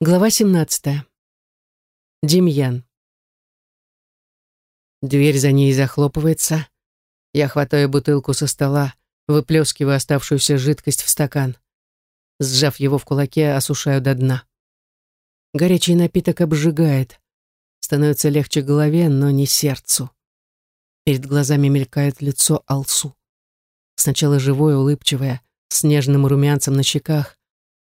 Глава 17. Демьян. Дверь за ней захлопывается. Я хватаю бутылку со стола, выплескиваю оставшуюся жидкость в стакан. Сжав его в кулаке, осушаю до дна. Горячий напиток обжигает. Становится легче голове, но не сердцу. Перед глазами мелькает лицо Алсу. Сначала живое, улыбчивое, с нежным румянцем на щеках,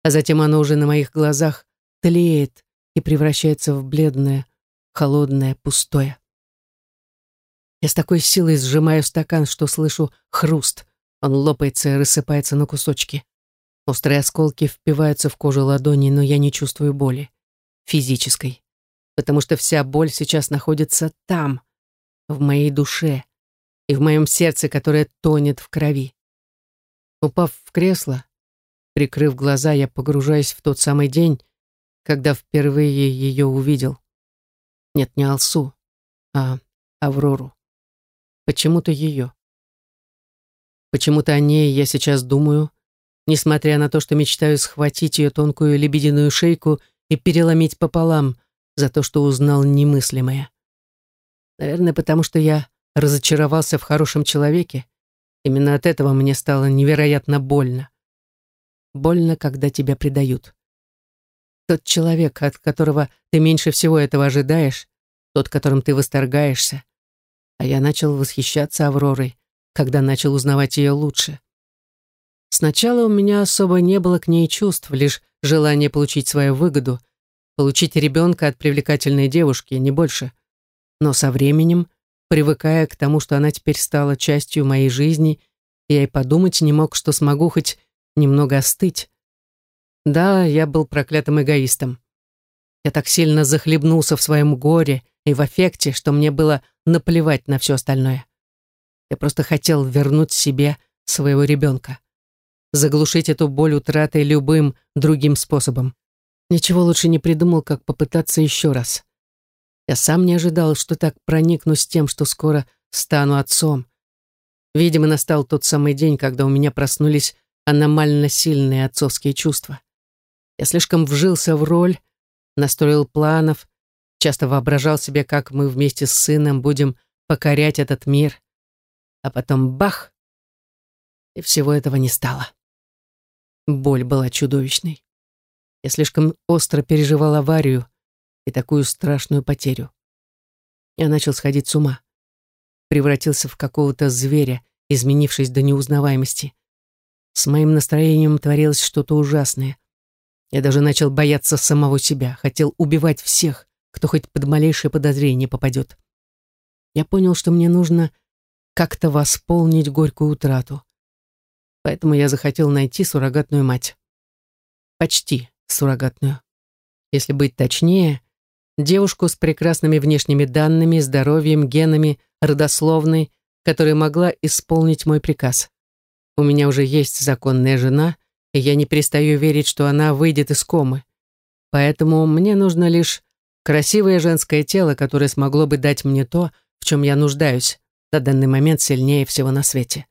а затем оно уже на моих глазах тлеет и превращается в бледное, холодное, пустое. Я с такой силой сжимаю стакан, что слышу хруст. Он лопается и рассыпается на кусочки. Острые осколки впиваются в кожу ладони, но я не чувствую боли. Физической. Потому что вся боль сейчас находится там, в моей душе и в моем сердце, которое тонет в крови. Упав в кресло, прикрыв глаза, я погружаюсь в тот самый день, когда впервые ее увидел. Нет, не Алсу, а Аврору. Почему-то ее. Почему-то о ней я сейчас думаю, несмотря на то, что мечтаю схватить ее тонкую лебединую шейку и переломить пополам за то, что узнал немыслимое. Наверное, потому что я разочаровался в хорошем человеке. Именно от этого мне стало невероятно больно. Больно, когда тебя предают. Тот человек, от которого ты меньше всего этого ожидаешь, тот, которым ты восторгаешься. А я начал восхищаться Авророй, когда начал узнавать ее лучше. Сначала у меня особо не было к ней чувств, лишь желание получить свою выгоду, получить ребенка от привлекательной девушки, не больше. Но со временем, привыкая к тому, что она теперь стала частью моей жизни, я и подумать не мог, что смогу хоть немного остыть. Да, я был проклятым эгоистом. Я так сильно захлебнулся в своем горе и в аффекте, что мне было наплевать на все остальное. Я просто хотел вернуть себе своего ребенка. Заглушить эту боль утраты любым другим способом. Ничего лучше не придумал, как попытаться еще раз. Я сам не ожидал, что так проникнусь тем, что скоро стану отцом. Видимо, настал тот самый день, когда у меня проснулись аномально сильные отцовские чувства. Я слишком вжился в роль, настроил планов, часто воображал себе, как мы вместе с сыном будем покорять этот мир. А потом бах! И всего этого не стало. Боль была чудовищной. Я слишком остро переживал аварию и такую страшную потерю. Я начал сходить с ума. Превратился в какого-то зверя, изменившись до неузнаваемости. С моим настроением творилось что-то ужасное. Я даже начал бояться самого себя, хотел убивать всех, кто хоть под малейшее подозрение попадет. Я понял, что мне нужно как-то восполнить горькую утрату. Поэтому я захотел найти суррогатную мать. Почти суррогатную. Если быть точнее, девушку с прекрасными внешними данными, здоровьем, генами, родословной, которая могла исполнить мой приказ. У меня уже есть законная жена, и я не перестаю верить, что она выйдет из комы. Поэтому мне нужно лишь красивое женское тело, которое смогло бы дать мне то, в чем я нуждаюсь, на данный момент сильнее всего на свете.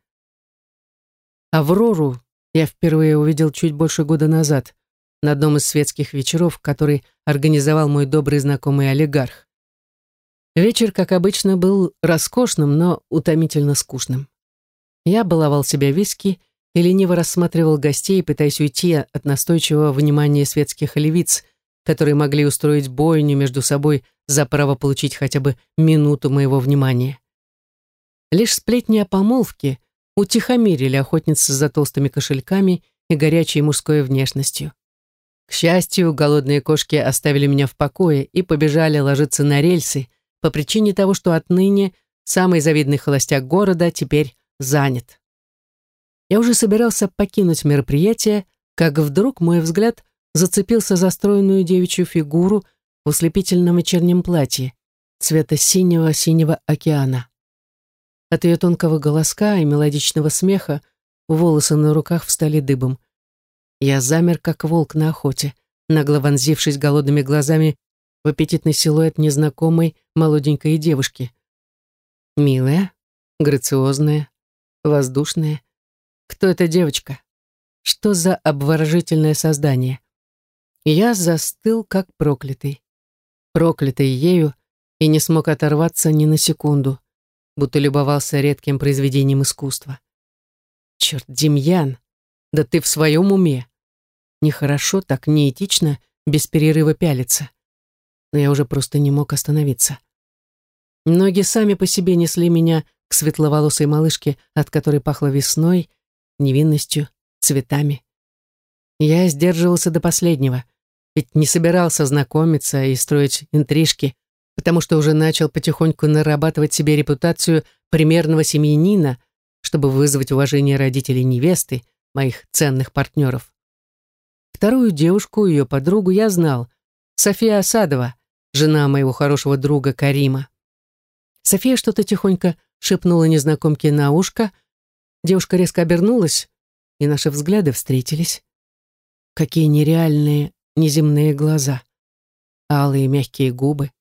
Аврору я впервые увидел чуть больше года назад, на одном из светских вечеров, который организовал мой добрый знакомый олигарх. Вечер, как обычно, был роскошным, но утомительно скучным. Я баловал себя виски и лениво рассматривал гостей, пытаясь уйти от настойчивого внимания светских львиц, которые могли устроить бойню между собой за право получить хотя бы минуту моего внимания. Лишь сплетни о помолвке утихомирили охотницы за толстыми кошельками и горячей мужской внешностью. К счастью, голодные кошки оставили меня в покое и побежали ложиться на рельсы по причине того, что отныне самый завидный холостяк города теперь занят. Я уже собирался покинуть мероприятие, как вдруг мой взгляд зацепился за стройную девичью фигуру в ослепительном вечернем платье цвета синего-синего океана. От ее тонкого голоска и мелодичного смеха волосы на руках встали дыбом. Я замер, как волк на охоте, нагло вонзившись голодными глазами в аппетитный силуэт незнакомой молоденькой девушки. Милая, грациозная, воздушная, кто эта девочка? Что за обворожительное создание? Я застыл, как проклятый. Проклятый ею и не смог оторваться ни на секунду, будто любовался редким произведением искусства. Черт, Демьян, да ты в своем уме. Нехорошо, так неэтично, без перерыва пялиться. Но я уже просто не мог остановиться. Ноги сами по себе несли меня к светловолосой малышке, от которой пахло весной, невинностью, цветами. Я сдерживался до последнего, ведь не собирался знакомиться и строить интрижки, потому что уже начал потихоньку нарабатывать себе репутацию примерного семьянина, чтобы вызвать уважение родителей невесты, моих ценных партнеров. Вторую девушку, ее подругу, я знал. София Осадова, жена моего хорошего друга Карима. София что-то тихонько шепнула незнакомке на ушко. Девушка резко обернулась, и наши взгляды встретились. Какие нереальные, неземные глаза. Алые мягкие губы.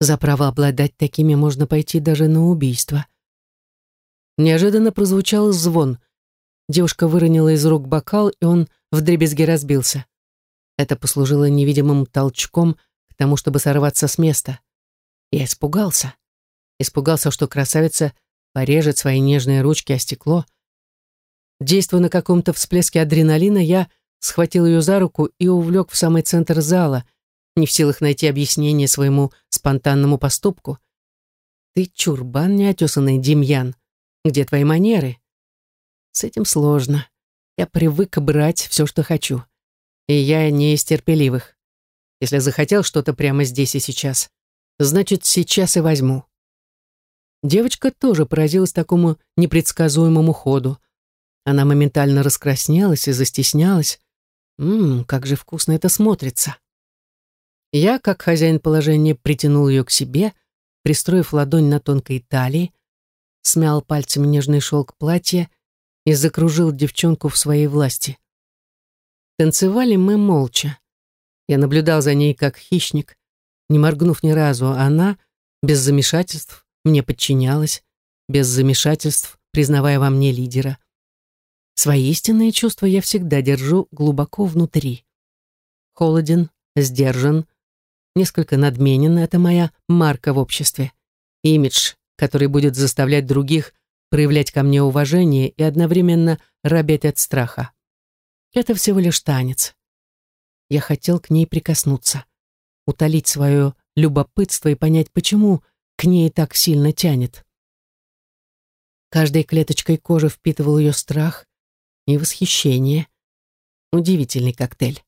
За право обладать такими можно пойти даже на убийство. Неожиданно прозвучал звон. Девушка выронила из рук бокал, и он вдребезги разбился. Это послужило невидимым толчком к тому, чтобы сорваться с места. Я испугался. Испугался, что красавица порежет свои нежные ручки о стекло. Действуя на каком-то всплеске адреналина, я схватил ее за руку и увлек в самый центр зала, не в силах найти объяснение своему спонтанному поступку. «Ты чурбан неотесанный, Демьян. Где твои манеры?» «С этим сложно. Я привык брать все, что хочу. И я не из терпеливых. Если захотел что-то прямо здесь и сейчас, значит, сейчас и возьму». Девочка тоже поразилась такому непредсказуемому ходу. Она моментально раскраснелась и застеснялась. Ммм, как же вкусно это смотрится. Я, как хозяин положения, притянул ее к себе, пристроив ладонь на тонкой талии, смял пальцами нежный шелк платья и закружил девчонку в своей власти. Танцевали мы молча. Я наблюдал за ней как хищник, не моргнув ни разу, а она, без замешательств, мне подчинялась, без замешательств, признавая во мне лидера. Свои истинные чувства я всегда держу глубоко внутри. Холоден, сдержан, несколько надменен — это моя марка в обществе. Имидж, который будет заставлять других проявлять ко мне уважение и одновременно робеть от страха. Это всего лишь танец. Я хотел к ней прикоснуться, утолить свое любопытство и понять, почему к ней так сильно тянет. Каждой клеточкой кожи впитывал ее страх и восхищение. Удивительный коктейль.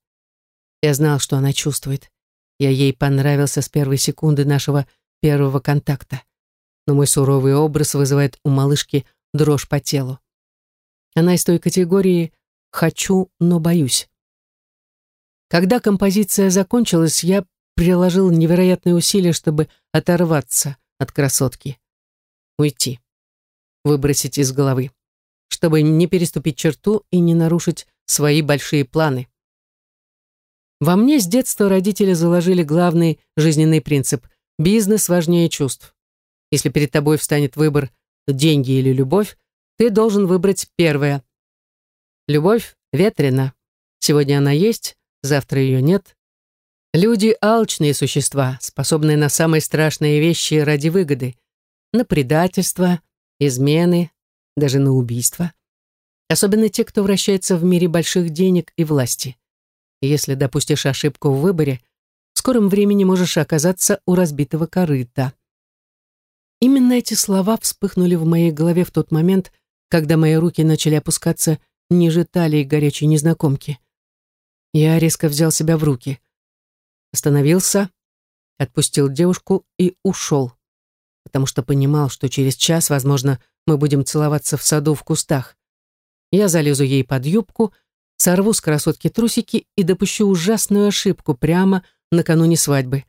Я знал, что она чувствует. Я ей понравился с первой секунды нашего первого контакта. Но мой суровый образ вызывает у малышки дрожь по телу. Она из той категории «хочу, но боюсь». Когда композиция закончилась, я приложил невероятные усилия, чтобы оторваться от красотки. Уйти. Выбросить из головы. Чтобы не переступить черту и не нарушить свои большие планы. Во мне с детства родители заложили главный жизненный принцип – бизнес важнее чувств. Если перед тобой встанет выбор деньги или любовь, ты должен выбрать первое. Любовь ветрена. Сегодня она есть, завтра ее нет. Люди — алчные существа, способные на самые страшные вещи ради выгоды. На предательство, измены, даже на убийство. Особенно те, кто вращается в мире больших денег и власти. Если допустишь ошибку в выборе, в скором времени можешь оказаться у разбитого корыта. Именно эти слова вспыхнули в моей голове в тот момент, когда мои руки начали опускаться ниже талии горячей незнакомки. Я резко взял себя в руки остановился, отпустил девушку и ушел, потому что понимал, что через час, возможно, мы будем целоваться в саду в кустах. Я залезу ей под юбку, сорву с красотки трусики и допущу ужасную ошибку прямо накануне свадьбы.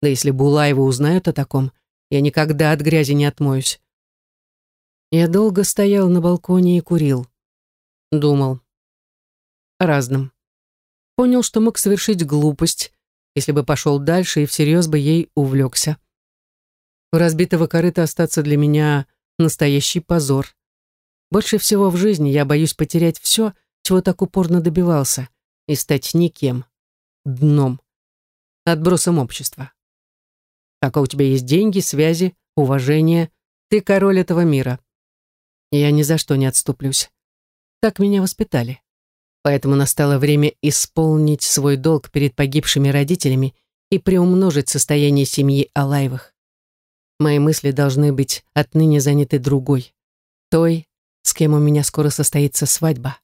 Да если Булаева узнают о таком, я никогда от грязи не отмоюсь. Я долго стоял на балконе и курил. Думал. О разном. Понял, что мог совершить глупость, если бы пошел дальше и всерьез бы ей увлекся. У разбитого корыта остаться для меня настоящий позор. Больше всего в жизни я боюсь потерять все, чего так упорно добивался, и стать никем, дном, отбросом общества. Пока у тебя есть деньги, связи, уважение, ты король этого мира. Я ни за что не отступлюсь. Так меня воспитали. Поэтому настало время исполнить свой долг перед погибшими родителями и приумножить состояние семьи Алаевых. Мои мысли должны быть отныне заняты другой, той, с кем у меня скоро состоится свадьба.